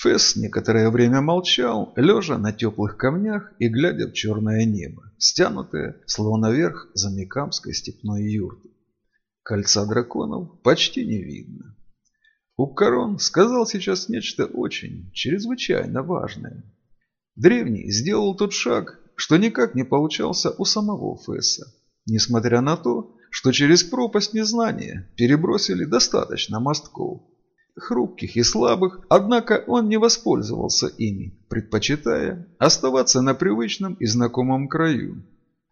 Фесс некоторое время молчал, лежа на теплых камнях и глядя в черное небо, стянутое, словно вверх замикамской степной юрты. Кольца драконов почти не видно. Уккарон сказал сейчас нечто очень, чрезвычайно важное. Древний сделал тот шаг, что никак не получался у самого Фесса, несмотря на то, что через пропасть незнания перебросили достаточно мостков хрупких и слабых, однако он не воспользовался ими, предпочитая оставаться на привычном и знакомом краю.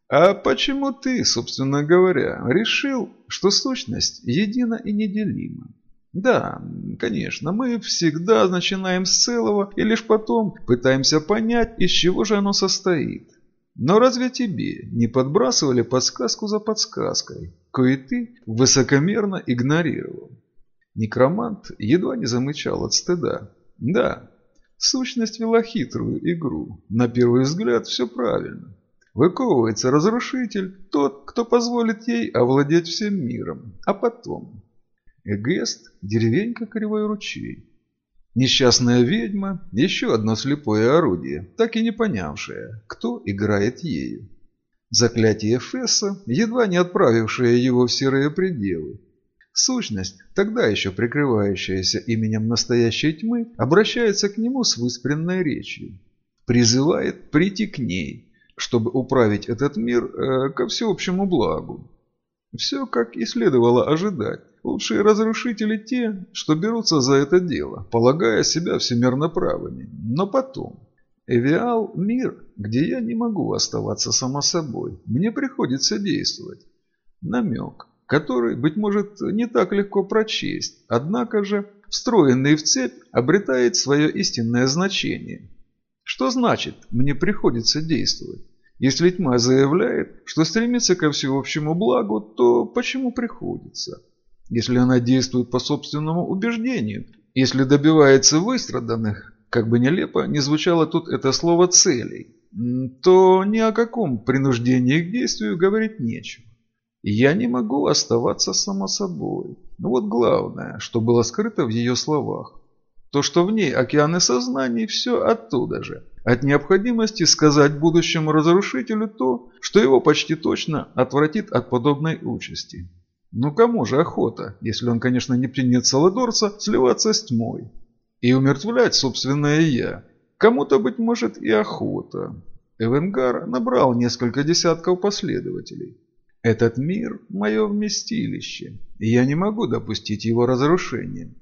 А почему ты, собственно говоря, решил, что сущность едина и неделима? Да, конечно, мы всегда начинаем с целого и лишь потом пытаемся понять, из чего же оно состоит. Но разве тебе не подбрасывали подсказку за подсказкой, кое ты высокомерно игнорировал? Некромант едва не замычал от стыда. Да, сущность вела хитрую игру. На первый взгляд все правильно. Выковывается разрушитель, тот, кто позволит ей овладеть всем миром. А потом... Эгест, деревенька Кривой ручей. Несчастная ведьма – еще одно слепое орудие, так и не понявшее, кто играет ею. Заклятие Фесса, едва не отправившее его в серые пределы, Сущность, тогда еще прикрывающаяся именем настоящей тьмы, обращается к нему с выспренной речью. Призывает прийти к ней, чтобы управить этот мир э, ко всеобщему благу. Все, как и следовало ожидать. Лучшие разрушители те, что берутся за это дело, полагая себя всемирно правыми. Но потом. Эвиал – мир, где я не могу оставаться само собой. Мне приходится действовать. Намек который, быть может, не так легко прочесть, однако же, встроенный в цепь, обретает свое истинное значение. Что значит «мне приходится действовать»? Если тьма заявляет, что стремится ко всеобщему благу, то почему приходится? Если она действует по собственному убеждению, если добивается выстраданных, как бы нелепо не звучало тут это слово целей, то ни о каком принуждении к действию говорить нечего. Я не могу оставаться само собой. Но вот главное, что было скрыто в ее словах. То, что в ней океаны сознаний, все оттуда же. От необходимости сказать будущему разрушителю то, что его почти точно отвратит от подобной участи. Ну кому же охота, если он, конечно, не принят Саладорца, сливаться с тьмой? И умертвлять собственное «я». Кому-то, быть может, и охота. Эвенгар набрал несколько десятков последователей. Этот мир – мое вместилище, и я не могу допустить его разрушения.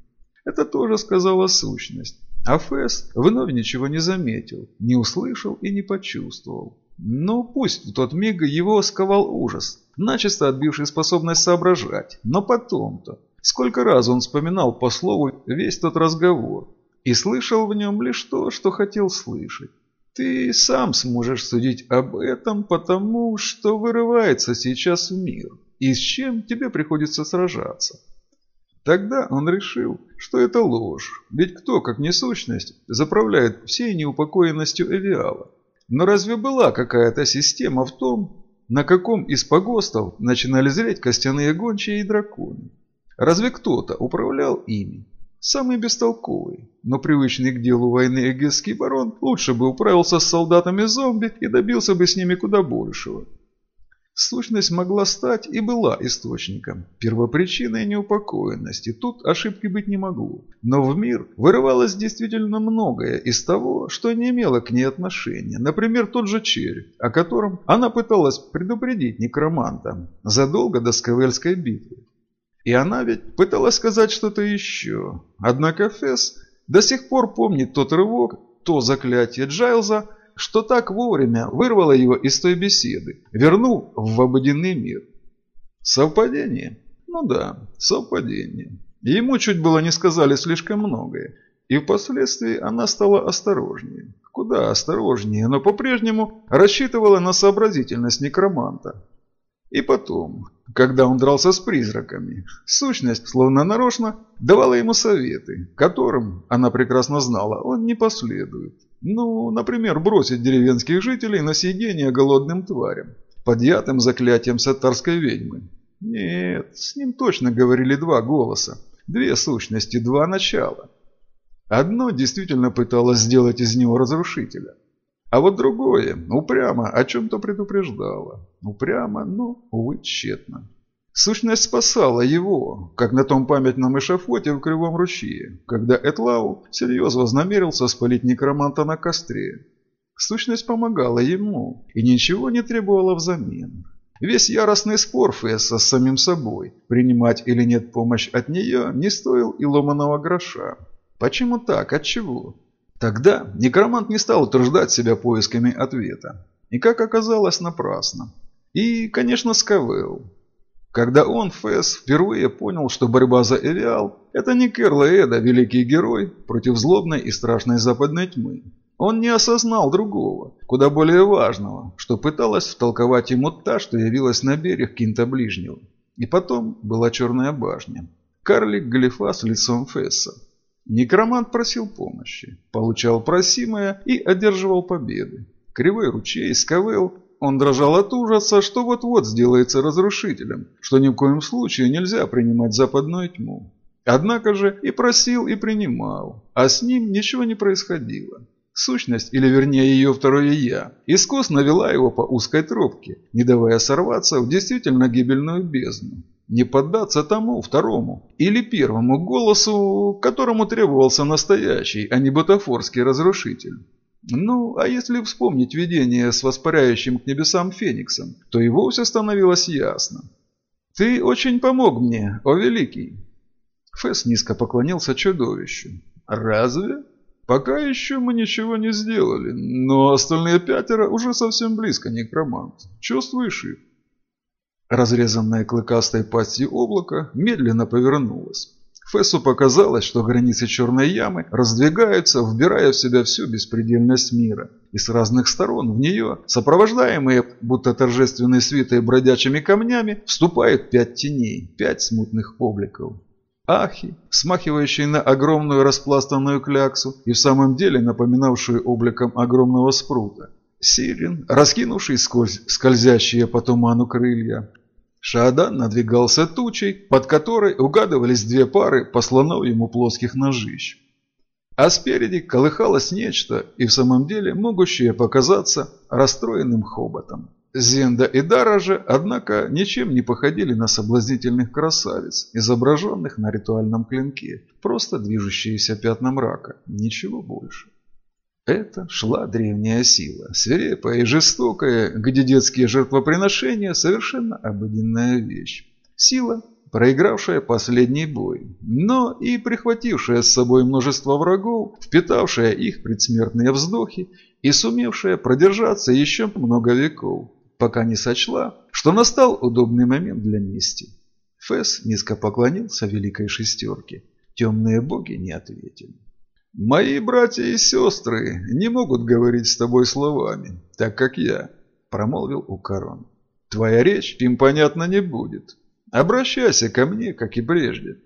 Это тоже сказала сущность. А Фэс вновь ничего не заметил, не услышал и не почувствовал. Но пусть в тот миг его сковал ужас, начисто отбивший способность соображать. Но потом-то, сколько раз он вспоминал по слову весь тот разговор и слышал в нем лишь то, что хотел слышать. Ты сам сможешь судить об этом, потому что вырывается сейчас в мир, и с чем тебе приходится сражаться. Тогда он решил, что это ложь, ведь кто, как не сущность, заправляет всей неупокоенностью Эвиала. Но разве была какая-то система в том, на каком из погостов начинали зреть костяные гончие и драконы? Разве кто-то управлял ими? Самый бестолковый, но привычный к делу войны эгесский барон лучше бы управился с солдатами зомби и добился бы с ними куда большего. Сущность могла стать и была источником, первопричиной неупокоенности, тут ошибки быть не могло. Но в мир вырывалось действительно многое из того, что не имело к ней отношения. Например, тот же червь, о котором она пыталась предупредить некроманта задолго до Скавельской битвы. И она ведь пыталась сказать что-то еще. Однако Фесс до сих пор помнит тот рывок, то заклятие Джайлза, что так вовремя вырвало его из той беседы, вернул в обыденный мир. Совпадение? Ну да, совпадение. Ему чуть было не сказали слишком многое, и впоследствии она стала осторожнее. Куда осторожнее, но по-прежнему рассчитывала на сообразительность некроманта. И потом, когда он дрался с призраками, сущность, словно нарочно, давала ему советы, которым, она прекрасно знала, он не последует. Ну, например, бросить деревенских жителей на съедение голодным тварям, подъятым заклятием сатарской ведьмы. Нет, с ним точно говорили два голоса, две сущности, два начала. Одно действительно пыталось сделать из него разрушителя. А вот другое, упрямо, о чем-то предупреждало. Упрямо, но, увы, тщетно. Сущность спасала его, как на том памятном эшафоте в Кривом ручье, когда Этлау всерьез вознамерился спалить некроманта на костре. Сущность помогала ему и ничего не требовала взамен. Весь яростный спор Фесса с самим собой, принимать или нет помощь от нее, не стоил и ломаного гроша. Почему так? Отчего? Тогда некромант не стал утруждать себя поисками ответа. И, как оказалось, напрасно. И, конечно, Скавел. Когда он, Фэс, впервые понял, что борьба за Эвиал – это не Керла Эда, великий герой, против злобной и страшной западной тьмы. Он не осознал другого, куда более важного, что пыталась втолковать ему та, что явилась на берег Кинта Ближнего. И потом была Черная башня. Карлик Галифа лицом Фесса. Некромант просил помощи, получал просимое и одерживал победы. Кривой ручей, Скавел он дрожал от ужаса, что вот-вот сделается разрушителем, что ни в коем случае нельзя принимать западную тьму. Однако же и просил, и принимал, а с ним ничего не происходило. Сущность, или вернее ее второе «я», искусно вела его по узкой тропке, не давая сорваться в действительно гибельную бездну. Не поддаться тому, второму или первому голосу, которому требовался настоящий, а не бутафорский разрушитель. Ну, а если вспомнить видение с воспаряющим к небесам Фениксом, то и вовсе становилось ясно. «Ты очень помог мне, о великий!» Фесс низко поклонился чудовищу. «Разве?» «Пока еще мы ничего не сделали, но остальные пятеро уже совсем близко, некромант. Чувствуешь их?» Разрезанное клыкастой пастью облако медленно повернулось. Фессу показалось, что границы черной ямы раздвигаются, вбирая в себя всю беспредельность мира. И с разных сторон в нее, сопровождаемые будто торжественной свитой бродячими камнями, вступают пять теней, пять смутных обликов. Ахи, смахивающие на огромную распластанную кляксу и в самом деле напоминавшую обликом огромного спрута. Сирин, раскинувший скользящие по туману крылья. Шаадан надвигался тучей, под которой угадывались две пары по ему плоских ножищ. А спереди колыхалось нечто, и в самом деле могущее показаться расстроенным хоботом. Зенда и Дара же, однако, ничем не походили на соблазнительных красавиц, изображенных на ритуальном клинке, просто движущиеся пятна мрака, ничего больше. Это шла древняя сила, свирепая и жестокая, где детские жертвоприношения – совершенно обыденная вещь. Сила, проигравшая последний бой, но и прихватившая с собой множество врагов, впитавшая их предсмертные вздохи и сумевшая продержаться еще много веков, пока не сочла, что настал удобный момент для мести. Фэс низко поклонился великой шестерке. Темные боги не ответили. «Мои братья и сестры не могут говорить с тобой словами, так как я», – промолвил Укарон. «Твоя речь им понятна не будет. Обращайся ко мне, как и прежде».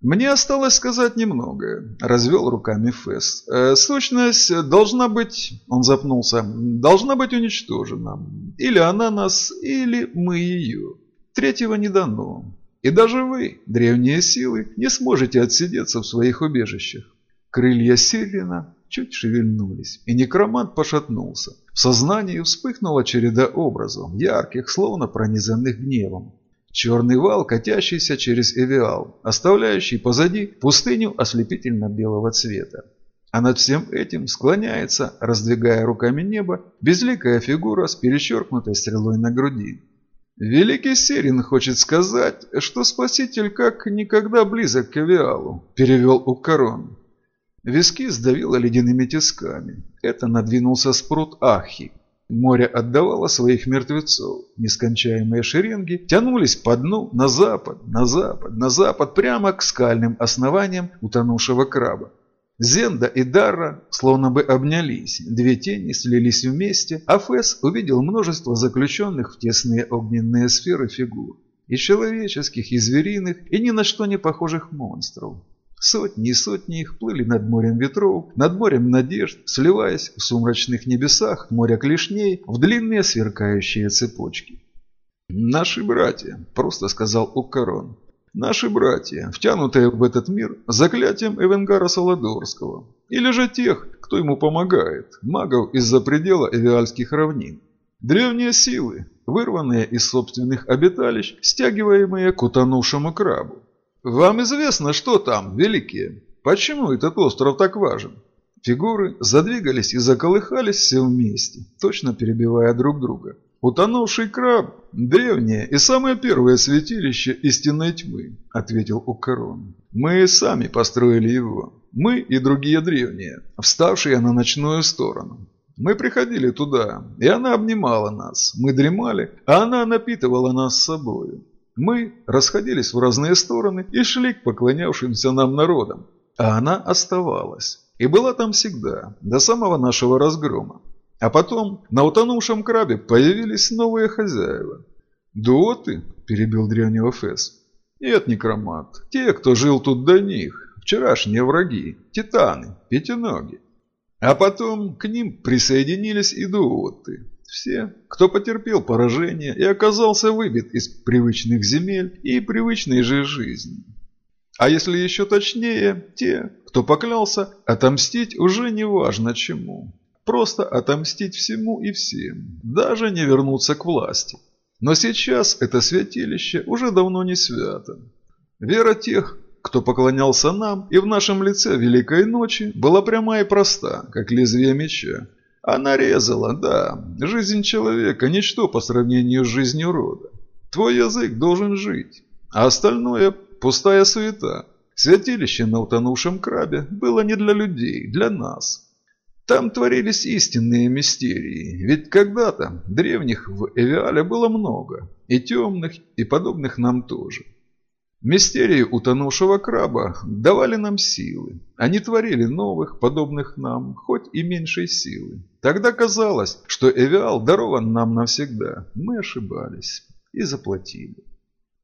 «Мне осталось сказать немного», – развел руками Фесс. «Э, «Сущность должна быть...» – он запнулся. «Должна быть уничтожена. Или она нас, или мы ее. Третьего не дано. И даже вы, древние силы, не сможете отсидеться в своих убежищах. Крылья Сирина чуть шевельнулись, и некромант пошатнулся. В сознании вспыхнула череда образов, ярких, словно пронизанных гневом. Черный вал, катящийся через Эвиал, оставляющий позади пустыню ослепительно-белого цвета. А над всем этим склоняется, раздвигая руками небо, безликая фигура с перечеркнутой стрелой на груди. «Великий Сирин хочет сказать, что Спаситель как никогда близок к Эвиалу», – перевел Уккарон. Виски сдавило ледяными тисками. Это надвинулся спрут Ахи. Море отдавало своих мертвецов. Нескончаемые шеренги тянулись по дну на запад, на запад, на запад, прямо к скальным основаниям утонувшего краба. Зенда и Дарра словно бы обнялись, две тени слились вместе, а Фэс увидел множество заключенных в тесные огненные сферы фигур. И человеческих, и звериных, и ни на что не похожих монстров. Сотни и сотни их плыли над морем ветров, над морем надежд, сливаясь в сумрачных небесах моря клешней в длинные сверкающие цепочки. «Наши братья», – просто сказал Уккарон. Наши братья, втянутые в этот мир заклятием Эвенгара Солодорского. Или же тех, кто ему помогает, магов из-за предела Эвиальских равнин. Древние силы, вырванные из собственных обиталищ, стягиваемые к утонувшему крабу. Вам известно, что там, великие? Почему этот остров так важен? Фигуры задвигались и заколыхались все вместе, точно перебивая друг друга. «Утонувший краб – древнее и самое первое святилище истинной тьмы», – ответил Укарон. «Мы сами построили его. Мы и другие древние, вставшие на ночную сторону. Мы приходили туда, и она обнимала нас. Мы дремали, а она напитывала нас собою. Мы расходились в разные стороны и шли к поклонявшимся нам народам, а она оставалась. И была там всегда, до самого нашего разгрома. А потом на утонувшем крабе появились новые хозяева. «Дуоты?» – перебил древнего Фес. «Нет, некромат. Те, кто жил тут до них. Вчерашние враги. Титаны. Пятиноги. А потом к ним присоединились и дуоты. Все, кто потерпел поражение и оказался выбит из привычных земель и привычной же жизни. А если еще точнее, те, кто поклялся отомстить уже не важно чему. Просто отомстить всему и всем, даже не вернуться к власти. Но сейчас это святилище уже давно не свято. Вера тех, кто поклонялся нам и в нашем лице Великой Ночи, была пряма и проста, как лезвие меча. Она резала, да, жизнь человека – ничто по сравнению с жизнью рода. Твой язык должен жить, а остальное – пустая суета. Святилище на утонувшем крабе было не для людей, для нас – там творились истинные мистерии, ведь когда-то древних в Эвиале было много, и темных, и подобных нам тоже. Мистерии утонувшего краба давали нам силы. Они творили новых, подобных нам, хоть и меньшей силы. Тогда казалось, что Эвиал дарован нам навсегда. Мы ошибались и заплатили.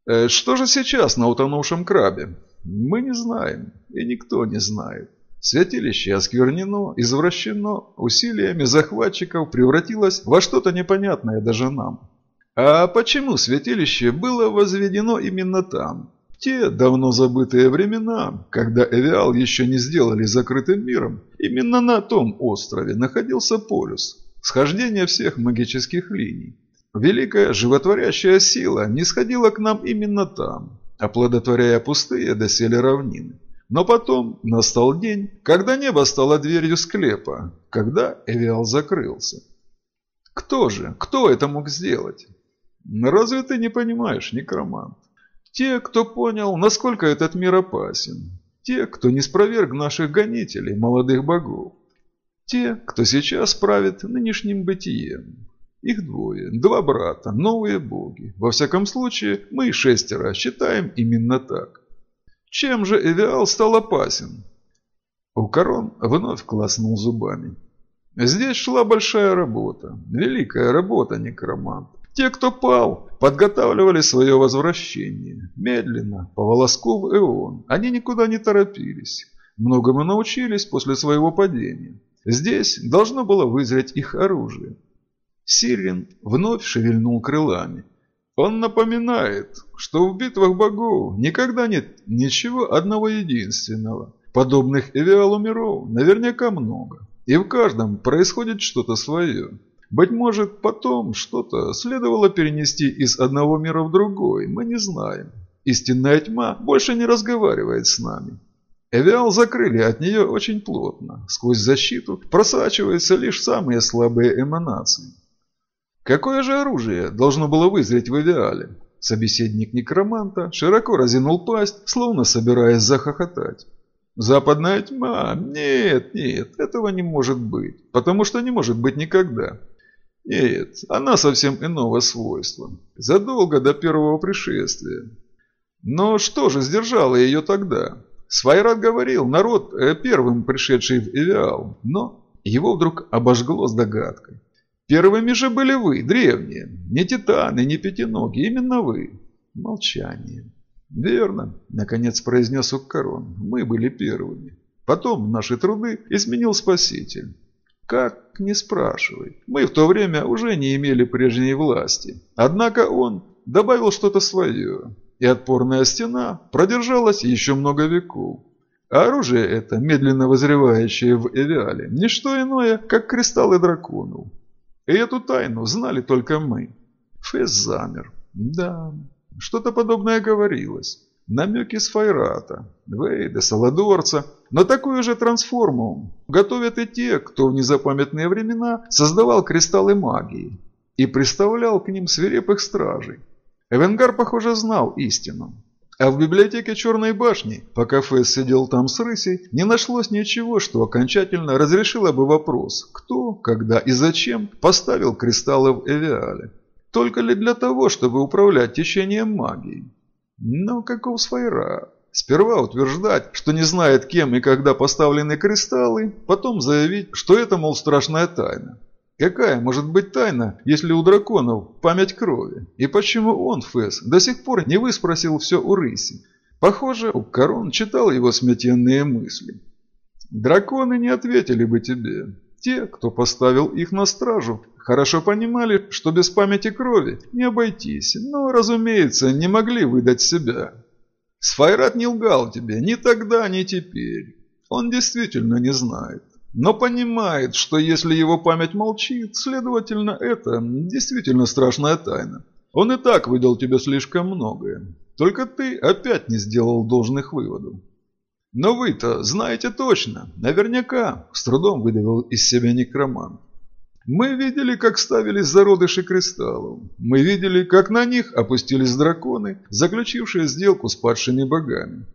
Э, что же сейчас на утонувшем крабе? Мы не знаем, и никто не знает. Святилище осквернено, извращено, усилиями захватчиков превратилось во что-то непонятное даже нам. А почему святилище было возведено именно там? Те давно забытые времена, когда Эвиал еще не сделали закрытым миром, именно на том острове находился полюс, схождение всех магических линий. Великая животворящая сила не сходила к нам именно там, оплодотворяя пустые доселе равнины. Но потом настал день, когда небо стало дверью склепа, когда Эвиал закрылся. Кто же, кто это мог сделать? Разве ты не понимаешь, некромант? Те, кто понял, насколько этот мир опасен. Те, кто не спроверг наших гонителей, молодых богов. Те, кто сейчас правит нынешним бытием. Их двое, два брата, новые боги. Во всяком случае, мы шестеро считаем именно так. Чем же Эвиал стал опасен? Укарон вновь класснул зубами. Здесь шла большая работа, великая работа, некромант. Те, кто пал, подготавливали свое возвращение. Медленно, по волоску в Эон. Они никуда не торопились. Многому научились после своего падения. Здесь должно было вызреть их оружие. Сирин вновь шевельнул крылами. Он напоминает, что в битвах богов никогда нет ничего одного единственного. Подобных Эвиалу миров наверняка много. И в каждом происходит что-то свое. Быть может, потом что-то следовало перенести из одного мира в другой, мы не знаем. Истинная тьма больше не разговаривает с нами. Эвиал закрыли от нее очень плотно. Сквозь защиту просачиваются лишь самые слабые эманации. Какое же оружие должно было вызреть в идеале? Собеседник некроманта широко разинул пасть, словно собираясь захохотать. «Западная тьма? Нет, нет, этого не может быть, потому что не может быть никогда. Нет, она совсем иного свойства, задолго до первого пришествия. Но что же сдержало ее тогда? Свайрат говорил, народ э, первым пришедший в Эвиал, но его вдруг обожгло с догадкой. Первыми же были вы, древние. Не титаны, не пятиноги, именно вы. Молчание. Верно, наконец произнес Уккарон. Мы были первыми. Потом наши труды изменил Спаситель. Как, не спрашивай. Мы в то время уже не имели прежней власти. Однако он добавил что-то свое. и отпорная стена продержалась еще много веков. А оружие это, медленно возревающее в Эвиале, не что иное, как кристаллы драконов. И эту тайну знали только мы. Фесс замер. Да, что-то подобное говорилось. Намеки с Файрата, Вейда, Саладорца. Но такую же трансформу готовят и те, кто в незапамятные времена создавал кристаллы магии и представлял к ним свирепых стражей. Эвенгар, похоже, знал истину. А в библиотеке Черной башни, пока Фэс сидел там с рысей, не нашлось ничего, что окончательно разрешило бы вопрос, кто, когда и зачем поставил кристаллы в Эвиале. Только ли для того, чтобы управлять течением магии? Но каков Сфайра? Сперва утверждать, что не знает, кем и когда поставлены кристаллы, потом заявить, что это, мол, страшная тайна. Какая может быть тайна, если у драконов память крови? И почему он, Фэс, до сих пор не выспросил все у рыси? Похоже, Корон читал его смятенные мысли. Драконы не ответили бы тебе. Те, кто поставил их на стражу, хорошо понимали, что без памяти крови не обойтись, но, разумеется, не могли выдать себя. Сфайрат не лгал тебе ни тогда, ни теперь. Он действительно не знает но понимает, что если его память молчит, следовательно, это действительно страшная тайна. Он и так выдал тебе слишком многое. Только ты опять не сделал должных выводов. Но вы-то знаете точно, наверняка, с трудом выдавил из себя некромант. Мы видели, как ставились зародыши кристаллов. Мы видели, как на них опустились драконы, заключившие сделку с падшими богами.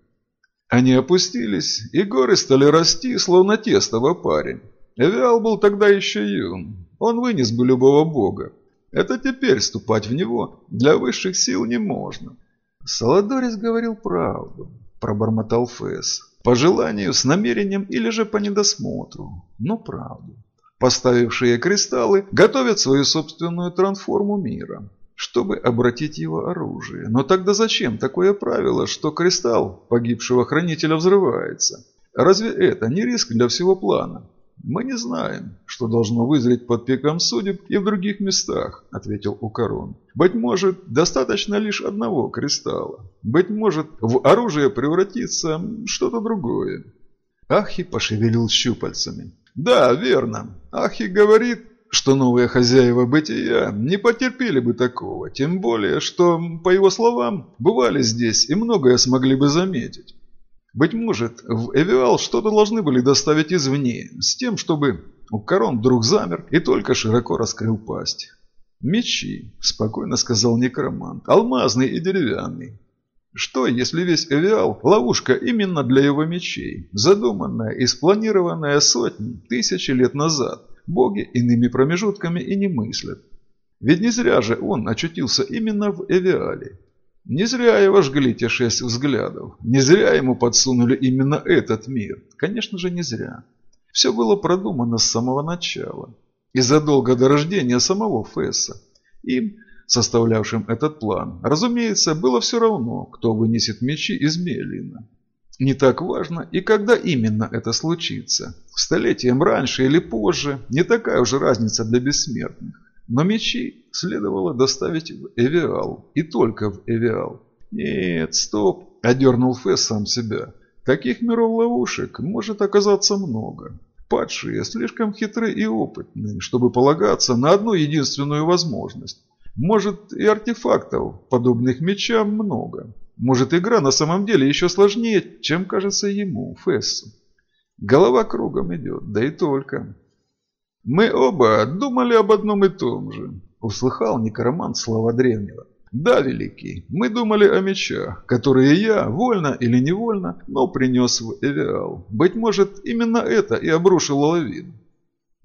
Они опустились, и горы стали расти, словно тесто в опаре. Эвиал был тогда еще юн. Он вынес бы любого бога. Это теперь ступать в него для высших сил не можно. Саладорис говорил правду, пробормотал Фэс. По желанию, с намерением или же по недосмотру. Но правду. Поставившие кристаллы готовят свою собственную трансформу мира чтобы обратить его оружие. Но тогда зачем такое правило, что кристалл погибшего хранителя взрывается? Разве это не риск для всего плана? Мы не знаем, что должно вызреть под пиком судеб и в других местах, ответил Укарон. Быть может, достаточно лишь одного кристалла. Быть может, в оружие превратится что-то другое. Ахи пошевелил щупальцами. Да, верно. Ахи говорит, что новые хозяева бытия не потерпели бы такого, тем более, что, по его словам, бывали здесь и многое смогли бы заметить. Быть может, в Эвиал что-то должны были доставить извне, с тем, чтобы Укарон вдруг замер и только широко раскрыл пасть. «Мечи», – спокойно сказал некромант, – «алмазный и деревянный. Что, если весь Эвиал – ловушка именно для его мечей, задуманная и спланированная сотни, тысячи лет назад, Боги иными промежутками и не мыслят. Ведь не зря же он очутился именно в Эвиале. Не зря его жгли те шесть взглядов. Не зря ему подсунули именно этот мир. Конечно же, не зря. Все было продумано с самого начала. И задолго до рождения самого Фесса. Им, составлявшим этот план, разумеется, было все равно, кто вынесет мечи из Мелина. Не так важно и когда именно это случится. Столетием раньше или позже, не такая уже разница для бессмертных. Но мечи следовало доставить в Эвиал, и только в Эвиал. Нет, стоп, одернул Фесс сам себя. Таких миров-ловушек может оказаться много. Падшие слишком хитры и опытны, чтобы полагаться на одну единственную возможность. Может и артефактов, подобных мечам, много. Может, игра на самом деле еще сложнее, чем кажется ему, Фессу. Голова кругом идет, да и только. Мы оба думали об одном и том же, услыхал некромант слова древнего. Да, великий, мы думали о мечах, которые я, вольно или невольно, но принес в Эвиал. Быть может, именно это и обрушило лавину.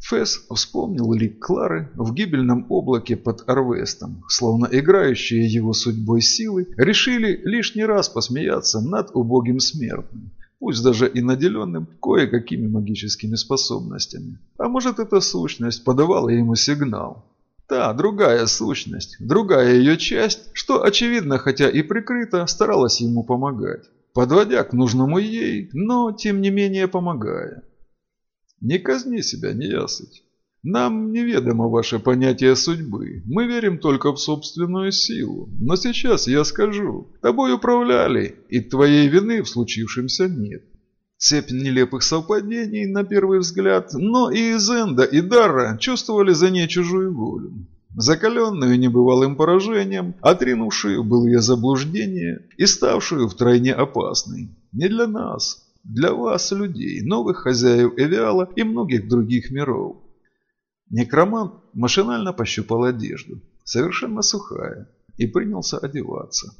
Фэс вспомнил лик Клары в гибельном облаке под Арвестом, словно играющие его судьбой силы решили лишний раз посмеяться над убогим смертным, пусть даже и наделенным кое-какими магическими способностями. А может эта сущность подавала ему сигнал. Та, другая сущность, другая ее часть, что, очевидно, хотя и прикрыто, старалась ему помогать, подводя к нужному ей, но, тем не менее, помогая. Не казни себя, неясыть. Нам неведомо ваше понятие судьбы. Мы верим только в собственную силу. Но сейчас я скажу. Тобой управляли, и твоей вины в случившемся нет. Цепь нелепых совпадений, на первый взгляд, но и Зенда, и Дарра чувствовали за ней чужую волю. Закаленную небывалым поражением, отринувшую былые заблуждения и ставшую втройне опасной. Не для нас, для вас, людей, новых хозяев Эвиала и многих других миров. Некромант машинально пощупал одежду, совершенно сухая, и принялся одеваться.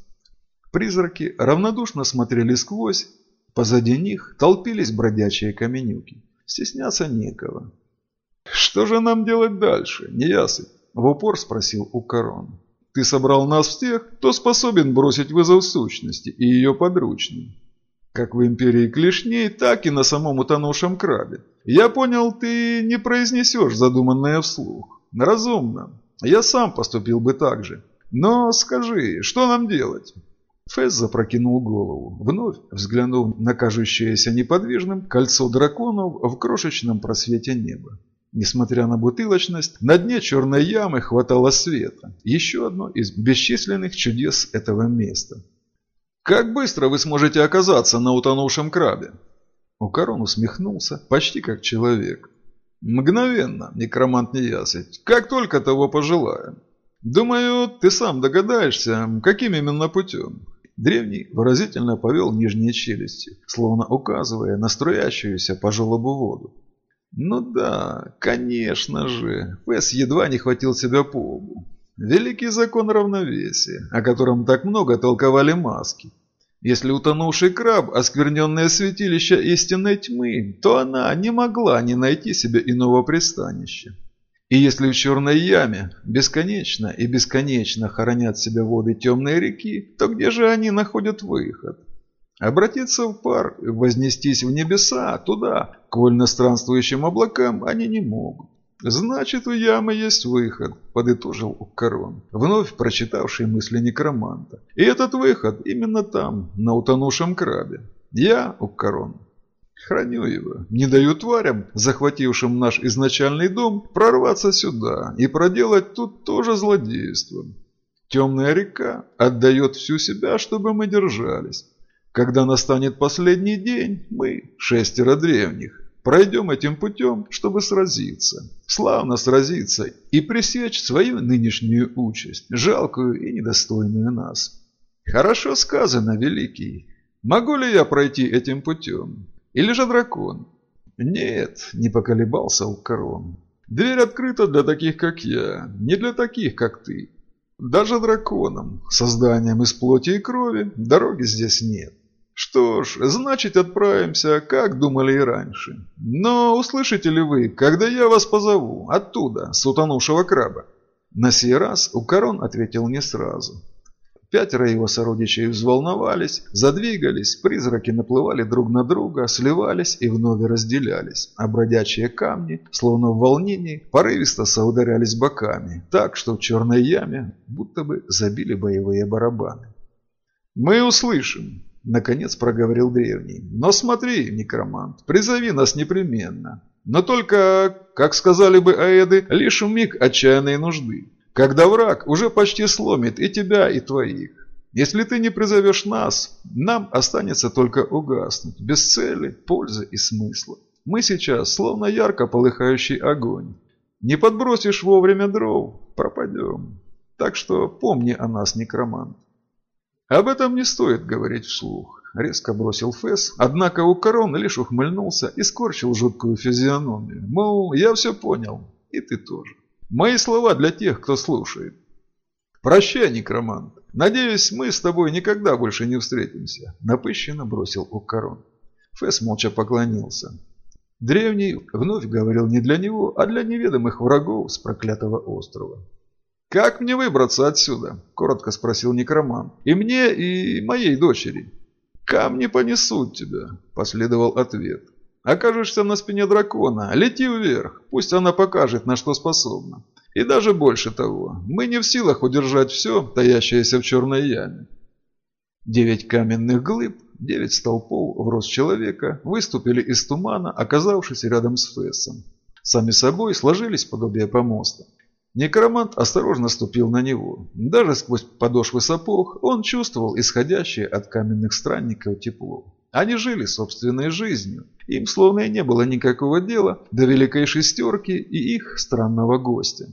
Призраки равнодушно смотрели сквозь, позади них толпились бродячие каменюки. Стесняться некого. «Что же нам делать дальше, неясыть?» – в упор спросил Укарон. «Ты собрал нас всех, кто способен бросить вызов сущности и ее подручным. Как в империи клешней, так и на самом утонувшем крабе. Я понял, ты не произнесешь задуманное вслух. Разумно. Я сам поступил бы так же. Но скажи, что нам делать?» Фэс запрокинул голову, вновь взглянув на кажущееся неподвижным кольцо драконов в крошечном просвете неба. Несмотря на бутылочность, на дне черной ямы хватало света. Еще одно из бесчисленных чудес этого места. «Как быстро вы сможете оказаться на утонувшем крабе?» Укарон усмехнулся, почти как человек. «Мгновенно, некромант неясыть, как только того пожелаем. Думаю, ты сам догадаешься, каким именно путем». Древний выразительно повел нижние челюсти, словно указывая на струящуюся по желобу воду. «Ну да, конечно же, Фэс едва не хватил себя по лбу. Великий закон равновесия, о котором так много толковали маски. Если утонувший краб – оскверненное святилище истинной тьмы, то она не могла не найти себе иного пристанища. И если в черной яме бесконечно и бесконечно хоронят себя воды темной реки, то где же они находят выход? Обратиться в пар, вознестись в небеса, туда, к вольно странствующим облакам, они не могут. «Значит, у ямы есть выход», – подытожил Уккарон, вновь прочитавший мысли некроманта. «И этот выход именно там, на утонувшем крабе. Я, Уккарон, храню его, не даю тварям, захватившим наш изначальный дом, прорваться сюда и проделать тут тоже злодейство. Темная река отдает всю себя, чтобы мы держались. Когда настанет последний день, мы, шестеро древних, Пройдем этим путем, чтобы сразиться, славно сразиться и пресечь свою нынешнюю участь, жалкую и недостойную нас. Хорошо сказано, Великий. Могу ли я пройти этим путем? Или же дракон? Нет, не поколебался Укарон. Дверь открыта для таких, как я, не для таких, как ты. Даже драконам, созданием из плоти и крови, дороги здесь нет. Что ж, значит отправимся, как думали и раньше. Но услышите ли вы, когда я вас позову, оттуда, с утонувшего краба? На сей раз Укарон ответил не сразу. Пятеро его сородичей взволновались, задвигались, призраки наплывали друг на друга, сливались и вновь разделялись, а бродячие камни, словно в волнении, порывисто соударялись боками, так что в черной яме будто бы забили боевые барабаны. «Мы услышим», Наконец проговорил древний. Но смотри, некромант, призови нас непременно. Но только, как сказали бы аэды, лишь в миг отчаянной нужды. Когда враг уже почти сломит и тебя, и твоих. Если ты не призовешь нас, нам останется только угаснуть, без цели, пользы и смысла. Мы сейчас словно ярко полыхающий огонь. Не подбросишь вовремя дров, пропадем. Так что помни о нас, некромант. «Об этом не стоит говорить вслух», – резко бросил Фэс, однако у корона лишь ухмыльнулся и скорчил жуткую физиономию. Мол, я все понял, и ты тоже. Мои слова для тех, кто слушает. «Прощай, некромант. Надеюсь, мы с тобой никогда больше не встретимся», – напыщенно бросил Уккарон. Фэс молча поклонился. Древний вновь говорил не для него, а для неведомых врагов с проклятого острова. «Как мне выбраться отсюда?» – коротко спросил некроман. «И мне, и моей дочери». «Камни понесут тебя», – последовал ответ. «Окажешься на спине дракона, лети вверх, пусть она покажет, на что способна. И даже больше того, мы не в силах удержать все, таящееся в черной яме». Девять каменных глыб, девять столпов в рост человека выступили из тумана, оказавшись рядом с Фессом. Сами собой сложились подобие помоста. Некромант осторожно ступил на него. Даже сквозь подошвы сапог он чувствовал исходящее от каменных странников тепло. Они жили собственной жизнью. Им словно и не было никакого дела до Великой Шестерки и их странного гостя.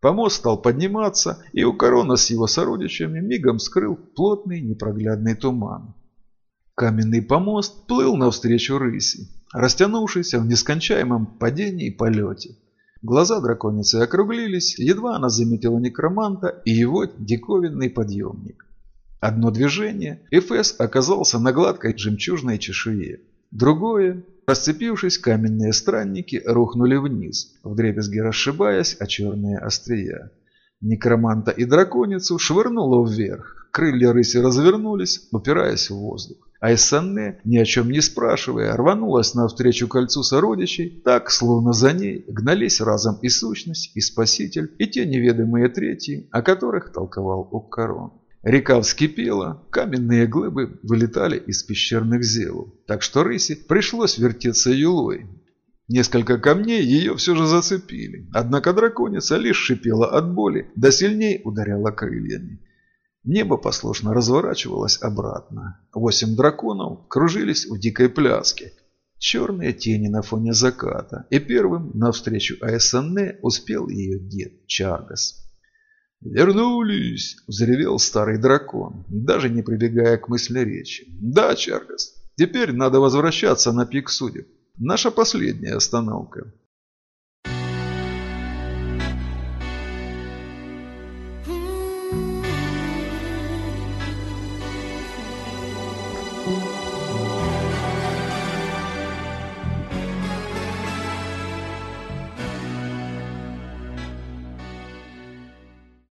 Помост стал подниматься, и у корона с его сородичами мигом скрыл плотный непроглядный туман. Каменный помост плыл навстречу рыси, растянувшийся в нескончаемом падении и полете. Глаза драконицы округлились, едва она заметила некроманта и его диковинный подъемник. Одно движение, и Фэс оказался на гладкой жемчужной чешуе. Другое, расцепившись, каменные странники рухнули вниз, вдребезги расшибаясь о черные острия. Некроманта и драконицу швырнуло вверх, крылья рыси развернулись, упираясь в воздух. Айсанне, ни о чем не спрашивая, рванулась навстречу кольцу сородичей, так, словно за ней гнались разом и сущность, и спаситель, и те неведомые третьи, о которых толковал Уккарон. Река вскипела, каменные глыбы вылетали из пещерных зевов, так что рыси пришлось вертеться юлой. Несколько камней ее все же зацепили, однако драконица лишь шипела от боли, да сильней ударяла крыльями. Небо послушно разворачивалось обратно. Восемь драконов кружились в дикой пляске. Черные тени на фоне заката. И первым навстречу Аэсанне успел ее дед Чаргас. «Вернулись!» – взревел старый дракон, даже не прибегая к мысли речи. «Да, Чаргас, теперь надо возвращаться на пик судеб. Наша последняя остановка.